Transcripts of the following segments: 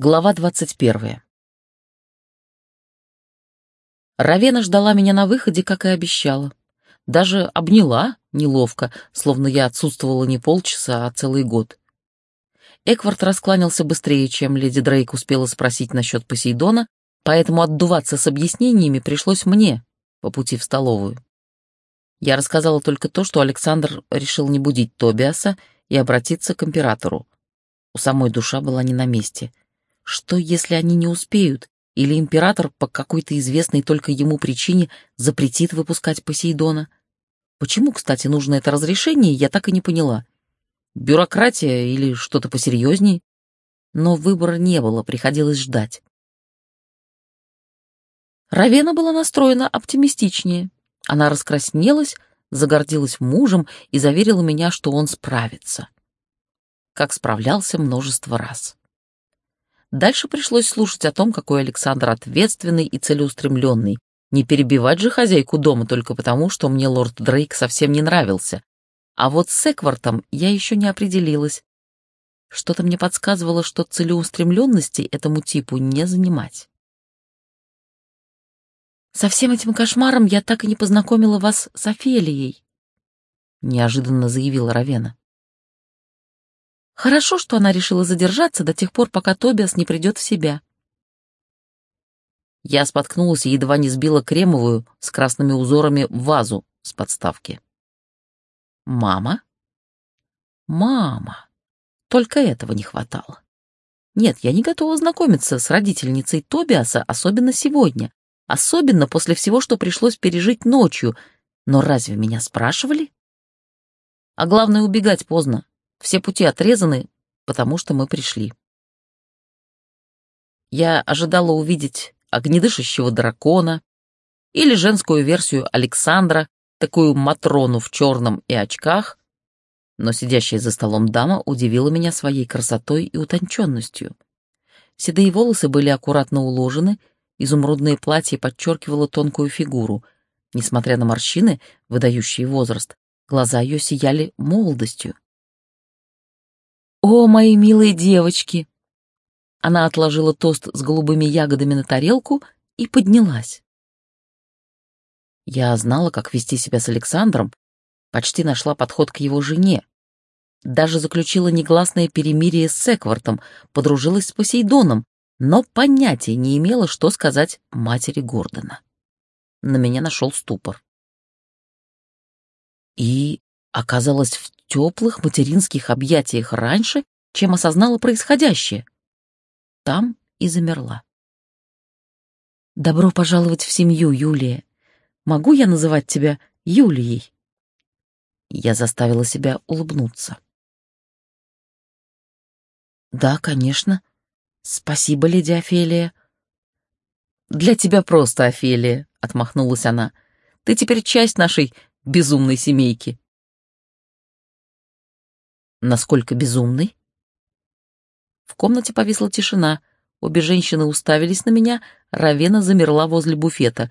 Глава двадцать первая. Равена ждала меня на выходе, как и обещала. Даже обняла, неловко, словно я отсутствовала не полчаса, а целый год. Эквард раскланялся быстрее, чем леди Дрейк успела спросить насчет Посейдона, поэтому отдуваться с объяснениями пришлось мне по пути в столовую. Я рассказала только то, что Александр решил не будить Тобиаса и обратиться к императору. У самой душа была не на месте — что, если они не успеют, или император по какой-то известной только ему причине запретит выпускать Посейдона? Почему, кстати, нужно это разрешение, я так и не поняла. Бюрократия или что-то посерьезней? Но выбора не было, приходилось ждать. Равена была настроена оптимистичнее. Она раскраснелась, загордилась мужем и заверила меня, что он справится. Как справлялся множество раз. Дальше пришлось слушать о том, какой Александр ответственный и целеустремленный. Не перебивать же хозяйку дома только потому, что мне лорд Дрейк совсем не нравился. А вот с Эквартом я еще не определилась. Что-то мне подсказывало, что целеустремленности этому типу не занимать. «Со всем этим кошмаром я так и не познакомила вас с Офелией», — неожиданно заявила Равена. Хорошо, что она решила задержаться до тех пор, пока Тобиас не придет в себя. Я споткнулась и едва не сбила кремовую с красными узорами вазу с подставки. «Мама?» «Мама!» Только этого не хватало. Нет, я не готова знакомиться с родительницей Тобиаса, особенно сегодня. Особенно после всего, что пришлось пережить ночью. Но разве меня спрашивали? А главное, убегать поздно. Все пути отрезаны, потому что мы пришли. Я ожидала увидеть огнедышащего дракона или женскую версию Александра, такую Матрону в черном и очках, но сидящая за столом дама удивила меня своей красотой и утонченностью. Седые волосы были аккуратно уложены, изумрудное платье подчеркивало тонкую фигуру. Несмотря на морщины, выдающие возраст, глаза ее сияли молодостью. «О, мои милые девочки!» Она отложила тост с голубыми ягодами на тарелку и поднялась. Я знала, как вести себя с Александром, почти нашла подход к его жене. Даже заключила негласное перемирие с Эквартом, подружилась с Посейдоном, но понятия не имела, что сказать матери Гордона. На меня нашел ступор. И оказалось в теплых материнских объятиях раньше, чем осознала происходящее. Там и замерла. «Добро пожаловать в семью, Юлия. Могу я называть тебя Юлией?» Я заставила себя улыбнуться. «Да, конечно. Спасибо, леди Офелия». «Для тебя просто, Офелия», — отмахнулась она. «Ты теперь часть нашей безумной семейки». Насколько безумный? В комнате повисла тишина. Обе женщины уставились на меня, Равена замерла возле буфета.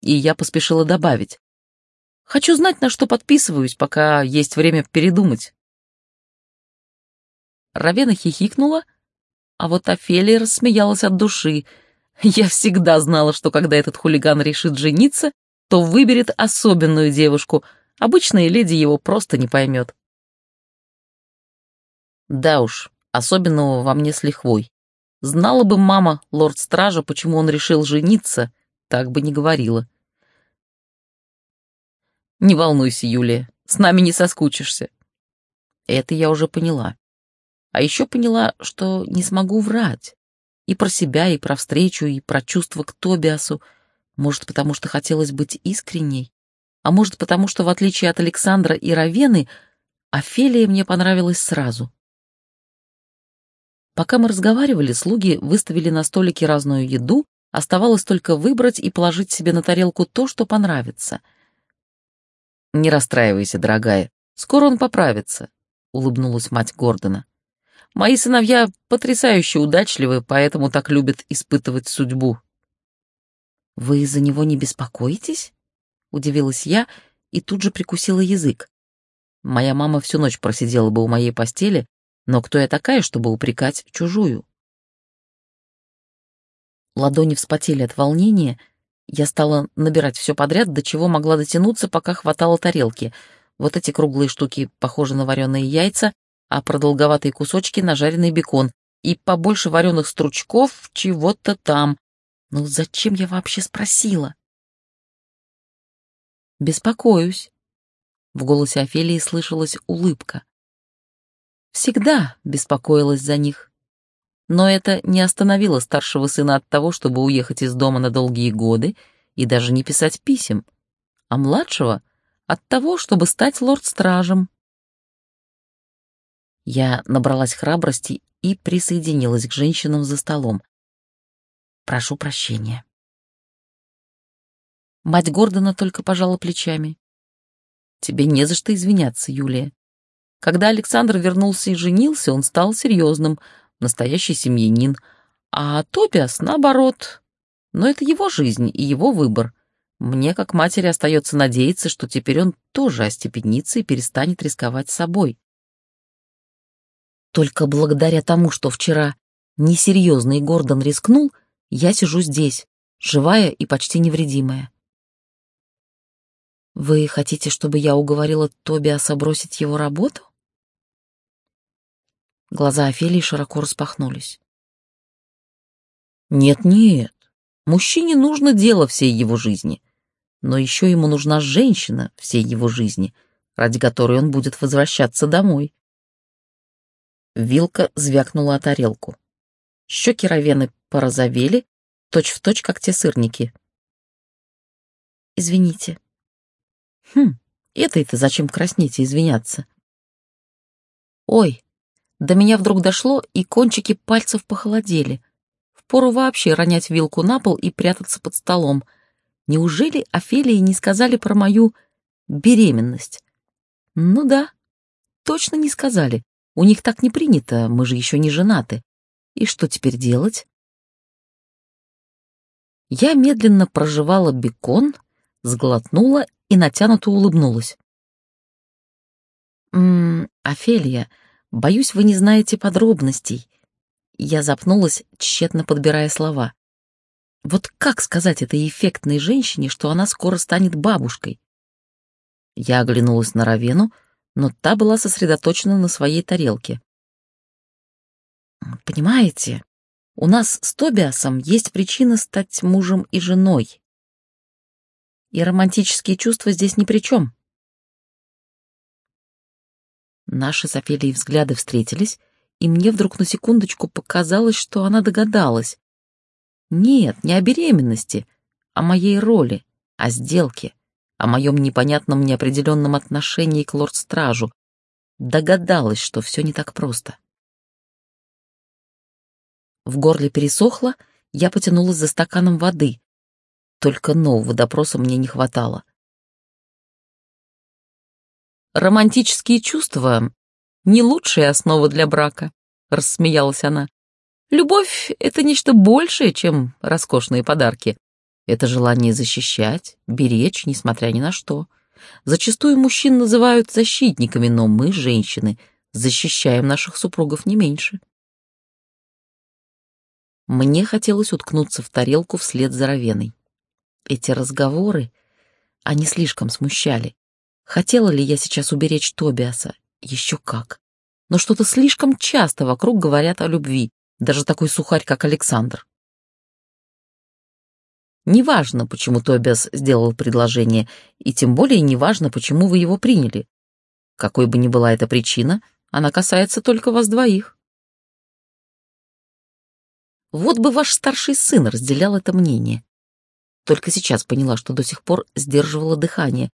И я поспешила добавить. Хочу знать, на что подписываюсь, пока есть время передумать. Равена хихикнула, а вот Офелия рассмеялась от души. Я всегда знала, что когда этот хулиган решит жениться, то выберет особенную девушку. Обычная леди его просто не поймет. Да уж, особенного во мне с лихвой. Знала бы мама, лорд-стража, почему он решил жениться, так бы не говорила. Не волнуйся, Юлия, с нами не соскучишься. Это я уже поняла. А еще поняла, что не смогу врать. И про себя, и про встречу, и про чувства к Тобиасу. Может, потому что хотелось быть искренней. А может, потому что, в отличие от Александра и Равены, Офелия мне понравилась сразу. Пока мы разговаривали, слуги выставили на столике разную еду, оставалось только выбрать и положить себе на тарелку то, что понравится. «Не расстраивайся, дорогая, скоро он поправится», — улыбнулась мать Гордона. «Мои сыновья потрясающе удачливы, поэтому так любят испытывать судьбу». «Вы из-за него не беспокоитесь?» — удивилась я и тут же прикусила язык. Моя мама всю ночь просидела бы у моей постели, но кто я такая, чтобы упрекать чужую? Ладони вспотели от волнения. Я стала набирать все подряд, до чего могла дотянуться, пока хватало тарелки. Вот эти круглые штуки похожи на вареные яйца, а продолговатые кусочки — на жареный бекон. И побольше вареных стручков чего-то там. Ну зачем я вообще спросила? «Беспокоюсь». В голосе Офелии слышалась улыбка. Всегда беспокоилась за них. Но это не остановило старшего сына от того, чтобы уехать из дома на долгие годы и даже не писать писем, а младшего — от того, чтобы стать лорд-стражем. Я набралась храбрости и присоединилась к женщинам за столом. Прошу прощения. Мать Гордона только пожала плечами. Тебе не за что извиняться, Юлия. Когда Александр вернулся и женился, он стал серьезным, настоящий семьянин. А Тобиас, наоборот. Но это его жизнь и его выбор. Мне, как матери, остается надеяться, что теперь он тоже остепенится и перестанет рисковать собой. Только благодаря тому, что вчера несерьезный Гордон рискнул, я сижу здесь, живая и почти невредимая. Вы хотите, чтобы я уговорила Тобиаса бросить его работу? Глаза Офелии широко распахнулись. Нет-нет, мужчине нужно дело всей его жизни, но еще ему нужна женщина всей его жизни, ради которой он будет возвращаться домой. Вилка звякнула о тарелку. Щеки Равены порозовели, точь-в-точь, точь, как те сырники. «Извините», Хм, это-то зачем краснеть и извиняться? Ой, до меня вдруг дошло, и кончики пальцев похолодели. Впору вообще ронять вилку на пол и прятаться под столом. Неужели Офелии не сказали про мою беременность? Ну да, точно не сказали. У них так не принято, мы же еще не женаты. И что теперь делать? Я медленно прожевала бекон, сглотнула и натянуто улыбнулась. «Ммм, Офелия, боюсь, вы не знаете подробностей». Я запнулась, тщетно подбирая слова. Вот как сказать этой эффектной женщине, что она скоро станет бабушкой? Я оглянулась на Равену, но та была сосредоточена на своей тарелке. «Понимаете, у нас с Тобиасом есть причина стать мужем и женой и романтические чувства здесь ни при чем. Наши с Офелией взгляды встретились, и мне вдруг на секундочку показалось, что она догадалась. Нет, не о беременности, а моей роли, о сделке, о моем непонятном неопределенном отношении к лорд-стражу. Догадалась, что все не так просто. В горле пересохло, я потянулась за стаканом воды, только нового допроса мне не хватало. «Романтические чувства — не лучшая основа для брака», — рассмеялась она. «Любовь — это нечто большее, чем роскошные подарки. Это желание защищать, беречь, несмотря ни на что. Зачастую мужчин называют защитниками, но мы, женщины, защищаем наших супругов не меньше». Мне хотелось уткнуться в тарелку вслед за Равеной. Эти разговоры, они слишком смущали. Хотела ли я сейчас уберечь Тобиаса? Еще как. Но что-то слишком часто вокруг говорят о любви, даже такой сухарь, как Александр. Неважно, почему Тобиас сделал предложение, и тем более неважно, почему вы его приняли. Какой бы ни была эта причина, она касается только вас двоих. Вот бы ваш старший сын разделял это мнение. Только сейчас поняла, что до сих пор сдерживала дыхание.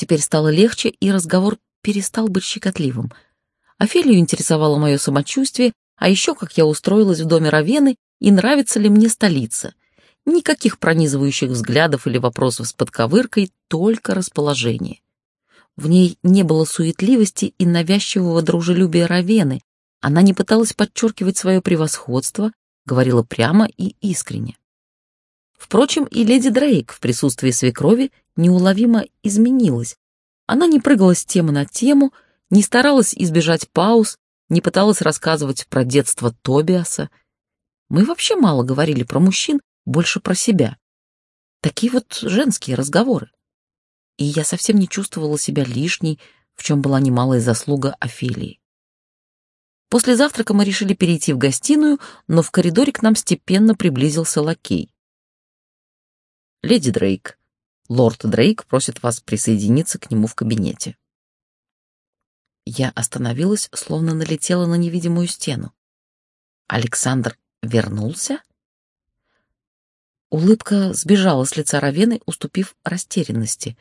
Теперь стало легче, и разговор перестал быть щекотливым. Офелию интересовало мое самочувствие, а еще как я устроилась в доме Равены и нравится ли мне столица. Никаких пронизывающих взглядов или вопросов с подковыркой, только расположение. В ней не было суетливости и навязчивого дружелюбия Равены. Она не пыталась подчеркивать свое превосходство, говорила прямо и искренне. Впрочем, и леди Дрейк в присутствии свекрови неуловимо изменилась. Она не прыгала с темы на тему, не старалась избежать пауз, не пыталась рассказывать про детство Тобиаса. Мы вообще мало говорили про мужчин, больше про себя. Такие вот женские разговоры. И я совсем не чувствовала себя лишней, в чем была немалая заслуга Офелии. После завтрака мы решили перейти в гостиную, но в коридоре к нам степенно приблизился лакей. «Леди Дрейк, лорд Дрейк просит вас присоединиться к нему в кабинете». Я остановилась, словно налетела на невидимую стену. Александр вернулся? Улыбка сбежала с лица Равены, уступив растерянности.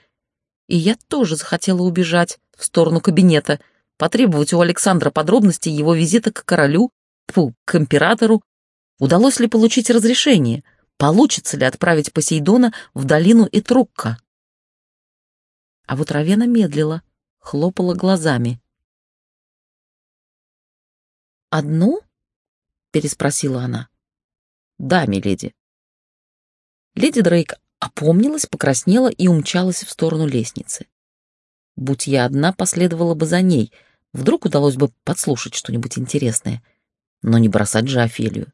И я тоже захотела убежать в сторону кабинета, потребовать у Александра подробностей его визита к королю, фу, к императору. Удалось ли получить разрешение? Получится ли отправить Посейдона в долину Итрукка? А вот Равена медлила, хлопала глазами. «Одну?» — переспросила она. «Да, миледи». Леди Дрейк опомнилась, покраснела и умчалась в сторону лестницы. Будь я одна, последовала бы за ней. Вдруг удалось бы подслушать что-нибудь интересное. Но не бросать же Офелию.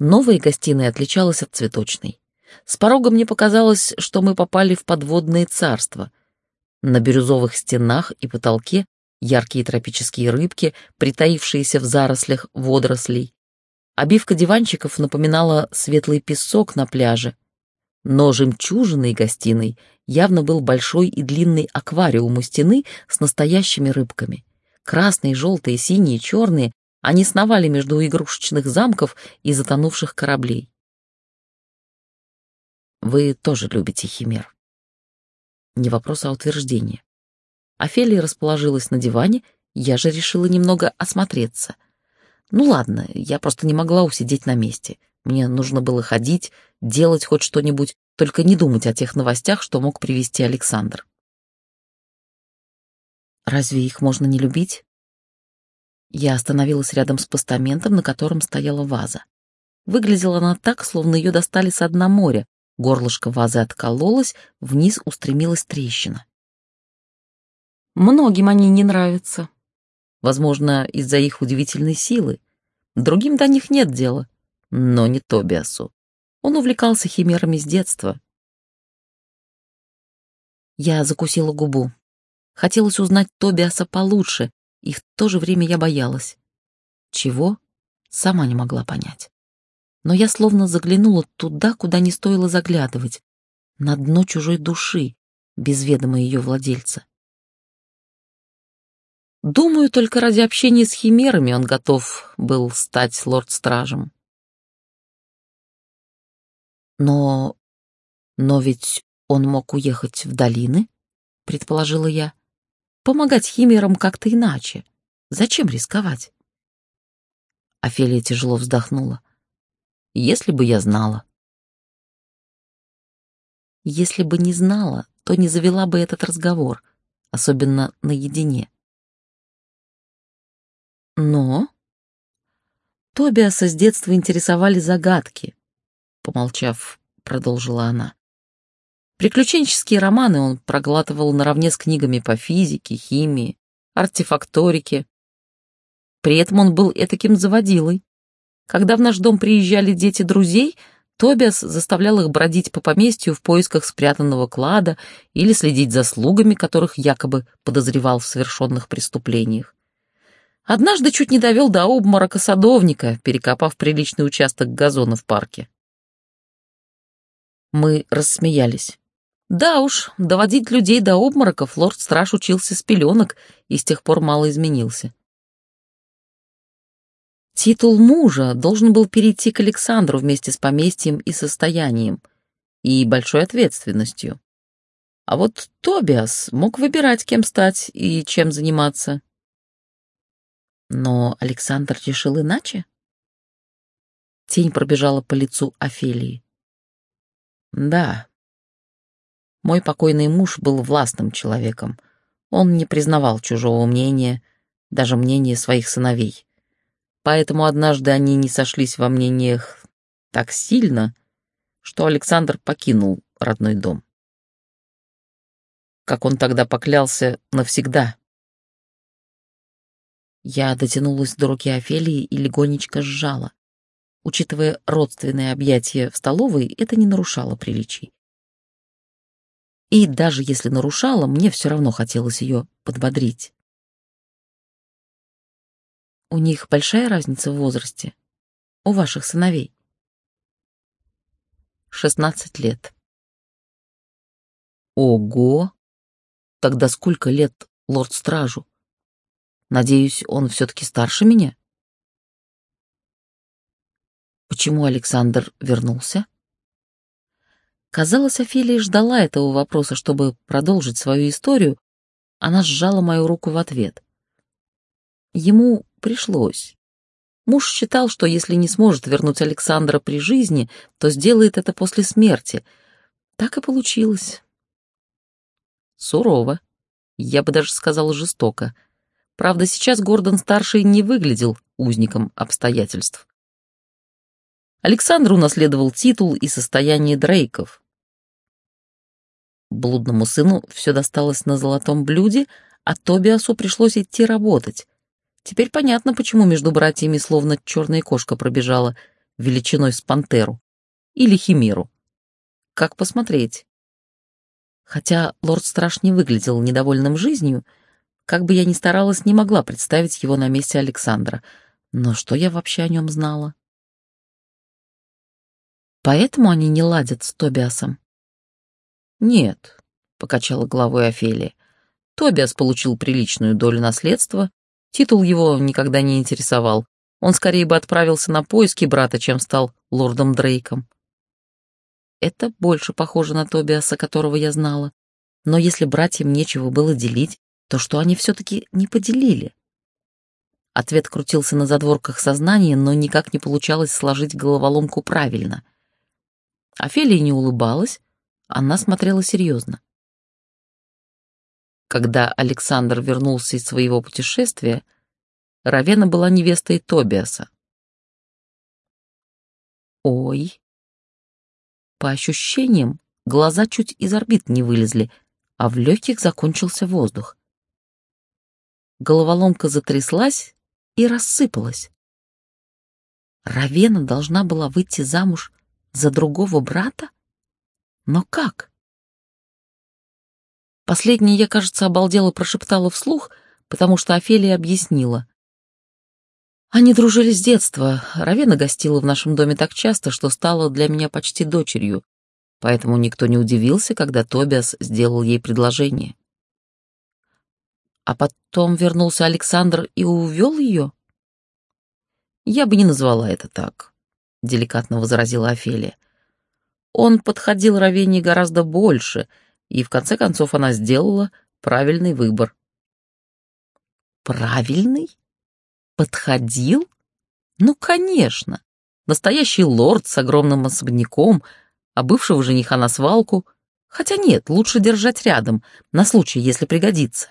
Новая гостиная отличалась от цветочной. С порога мне показалось, что мы попали в подводное царство. На бирюзовых стенах и потолке яркие тропические рыбки, притаившиеся в зарослях водорослей. Обивка диванчиков напоминала светлый песок на пляже. Но жемчужиной гостиной явно был большой и длинный аквариум у стены с настоящими рыбками. Красные, желтые, синие, черные, они сновали между игрушечных замков и затонувших кораблей. Вы тоже любите химер. Не вопрос, а утверждение. Офелия расположилась на диване, я же решила немного осмотреться. Ну ладно, я просто не могла усидеть на месте. Мне нужно было ходить, делать хоть что-нибудь, только не думать о тех новостях, что мог привести Александр. Разве их можно не любить? Я остановилась рядом с постаментом, на котором стояла ваза. Выглядела она так, словно ее достали с дна моря. Горлышко вазы откололось, вниз устремилась трещина. Многим они не нравятся. Возможно, из-за их удивительной силы. Другим до них нет дела, но не Тобиасу. Он увлекался химерами с детства. Я закусила губу. Хотелось узнать Тобиаса получше, и в то же время я боялась. Чего? Сама не могла понять. Но я словно заглянула туда, куда не стоило заглядывать, на дно чужой души, без ведома ее владельца. Думаю, только ради общения с химерами он готов был стать лорд-стражем. Но... но ведь он мог уехать в долины, предположила я. Помогать химерам как-то иначе. Зачем рисковать? Офелия тяжело вздохнула. Если бы я знала. Если бы не знала, то не завела бы этот разговор, особенно наедине. Но... Тобиаса с детства интересовали загадки, помолчав, продолжила она. Приключенческие романы он проглатывал наравне с книгами по физике, химии, артефакторике. При этом он был этаким заводилой. Когда в наш дом приезжали дети друзей, Тобиас заставлял их бродить по поместью в поисках спрятанного клада или следить за слугами, которых якобы подозревал в совершенных преступлениях. Однажды чуть не довел до обморока садовника, перекопав приличный участок газона в парке. Мы рассмеялись. Да уж, доводить людей до обмороков лорд-страж учился с пеленок и с тех пор мало изменился. Титул мужа должен был перейти к Александру вместе с поместьем и состоянием, и большой ответственностью. А вот Тобиас мог выбирать, кем стать и чем заниматься. Но Александр решил иначе? Тень пробежала по лицу Офелии. Да. Мой покойный муж был властным человеком. Он не признавал чужого мнения, даже мнения своих сыновей. Поэтому однажды они не сошлись во мнениях так сильно, что Александр покинул родной дом. Как он тогда поклялся навсегда. Я дотянулась до руки Офелии и легонечко сжала. Учитывая родственные объятия в столовой, это не нарушало приличий. И даже если нарушало, мне все равно хотелось ее подбодрить. У них большая разница в возрасте? У ваших сыновей? Шестнадцать лет. Ого! Тогда сколько лет лорд-стражу? Надеюсь, он все-таки старше меня? Почему Александр вернулся? Казалось, Офелия ждала этого вопроса, чтобы продолжить свою историю. Она сжала мою руку в ответ. Ему пришлось. Муж считал, что если не сможет вернуть Александра при жизни, то сделает это после смерти. Так и получилось. Сурово. Я бы даже сказала жестоко. Правда, сейчас Гордон-старший не выглядел узником обстоятельств. Александр унаследовал титул и состояние Дрейков. Блудному сыну все досталось на золотом блюде, а Тобиасу пришлось идти работать. Теперь понятно, почему между братьями словно черная кошка пробежала величиной с пантеру или химеру. Как посмотреть? Хотя лорд Страш не выглядел недовольным жизнью, как бы я ни старалась, не могла представить его на месте Александра. Но что я вообще о нем знала? Поэтому они не ладят с Тобиасом? Нет, покачала головой Офелия. Тобиас получил приличную долю наследства, титул его никогда не интересовал. Он скорее бы отправился на поиски брата, чем стал лордом Дрейком. Это больше похоже на Тобиаса, которого я знала. Но если братьям нечего было делить, то что они все-таки не поделили? Ответ крутился на задворках сознания, но никак не получалось сложить головоломку правильно. Офелия не улыбалась, она смотрела серьезно. Когда Александр вернулся из своего путешествия, Равена была невестой Тобиаса. Ой. По ощущениям, глаза чуть из орбит не вылезли, а в легких закончился воздух. Головоломка затряслась и рассыпалась. Равена должна была выйти замуж за другого брата? Но как? Последнее я, кажется, обалдела прошептала вслух, потому что Офелия объяснила. Они дружили с детства. Равена гостила в нашем доме так часто, что стала для меня почти дочерью, поэтому никто не удивился, когда Тобиас сделал ей предложение. А потом вернулся Александр и увел ее? Я бы не назвала это так. — деликатно возразила Офелия. Он подходил Равении гораздо больше, и в конце концов она сделала правильный выбор. «Правильный? Подходил? Ну, конечно. Настоящий лорд с огромным особняком, а бывшего жениха на свалку. Хотя нет, лучше держать рядом, на случай, если пригодится».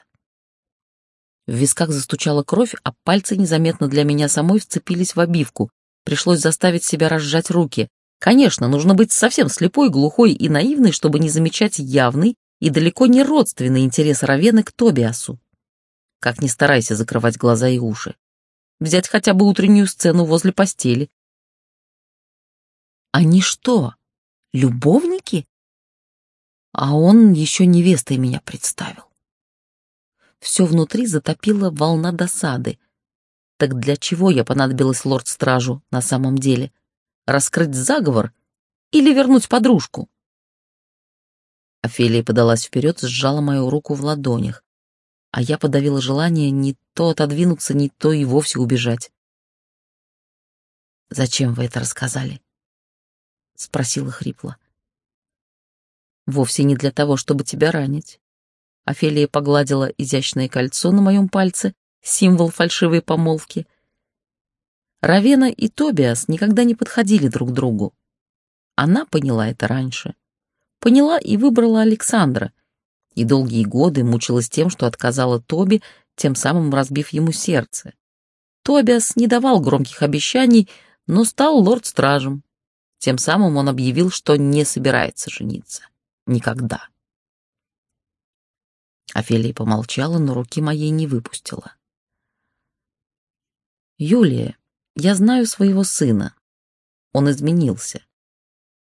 В висках застучала кровь, а пальцы незаметно для меня самой вцепились в обивку, Пришлось заставить себя разжать руки. Конечно, нужно быть совсем слепой, глухой и наивной, чтобы не замечать явный и далеко не родственный интерес Равены к Тобиасу. Как ни старайся закрывать глаза и уши. Взять хотя бы утреннюю сцену возле постели. Они что, любовники? А он еще невестой меня представил. Все внутри затопила волна досады. Так для чего я понадобилась лорд-стражу на самом деле? Раскрыть заговор или вернуть подружку? Офелия подалась вперед, сжала мою руку в ладонях, а я подавила желание не то отодвинуться, не то и вовсе убежать. «Зачем вы это рассказали?» — спросила хрипло. «Вовсе не для того, чтобы тебя ранить». Офелия погладила изящное кольцо на моем пальце символ фальшивой помолвки. Равена и Тобиас никогда не подходили друг другу. Она поняла это раньше. Поняла и выбрала Александра. И долгие годы мучилась тем, что отказала Тоби, тем самым разбив ему сердце. Тобиас не давал громких обещаний, но стал лорд-стражем. Тем самым он объявил, что не собирается жениться. Никогда. Офелия помолчала, но руки моей не выпустила. «Юлия, я знаю своего сына. Он изменился.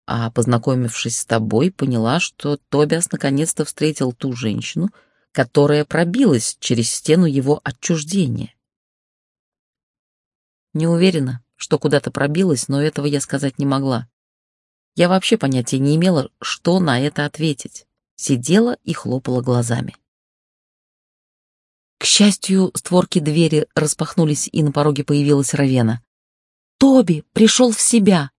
А познакомившись с тобой, поняла, что Тобиас наконец-то встретил ту женщину, которая пробилась через стену его отчуждения. Не уверена, что куда-то пробилась, но этого я сказать не могла. Я вообще понятия не имела, что на это ответить. Сидела и хлопала глазами. К счастью, створки двери распахнулись, и на пороге появилась Равена. «Тоби пришел в себя!»